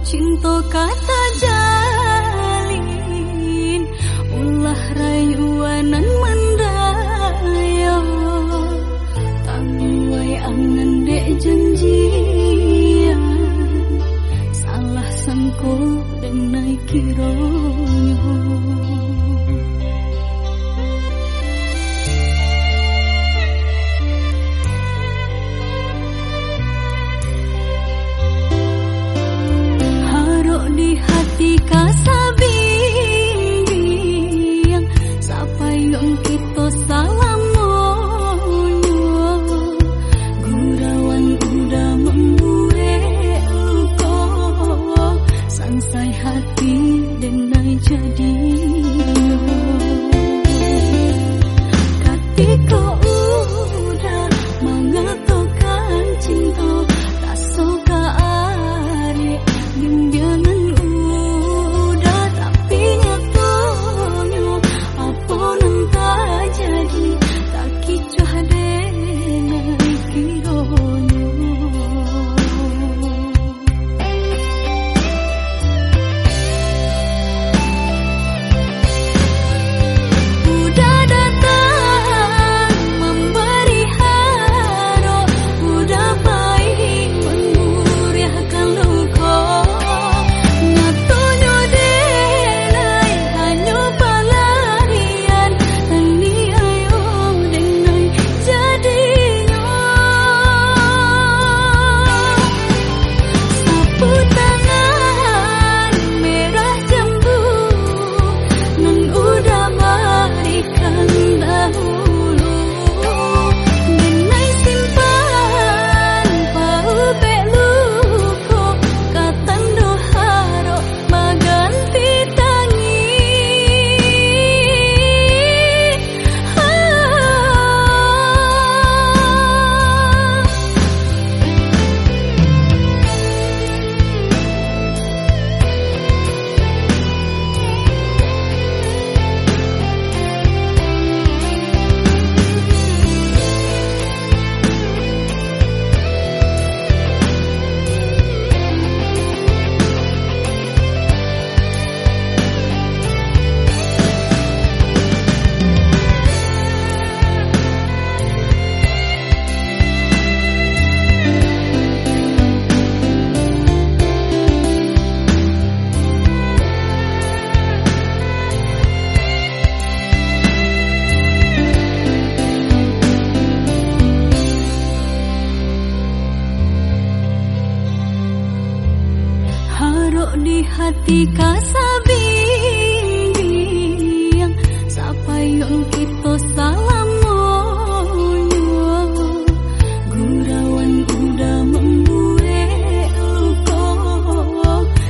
cinta kata jalin ulah rayuanan mendaya tanguai angan dek janjian salah sangko dan naik kironyo ketika sabing sapayung kita salam gurauan kuda membue luko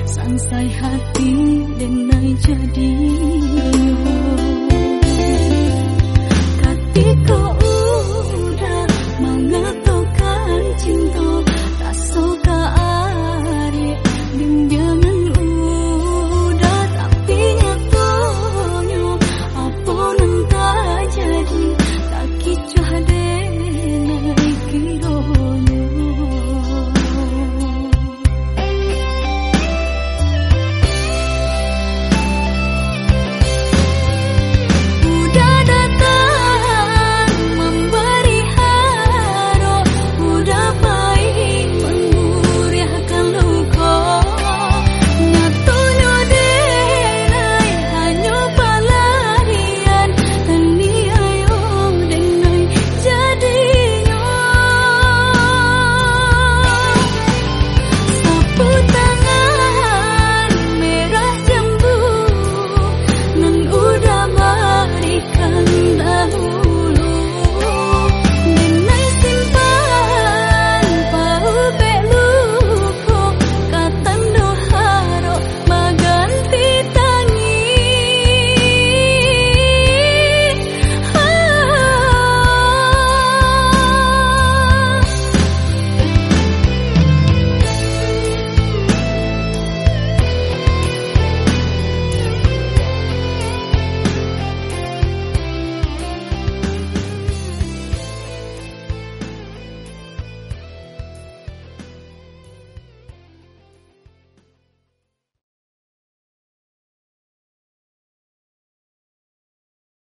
sansai hati dan jadi.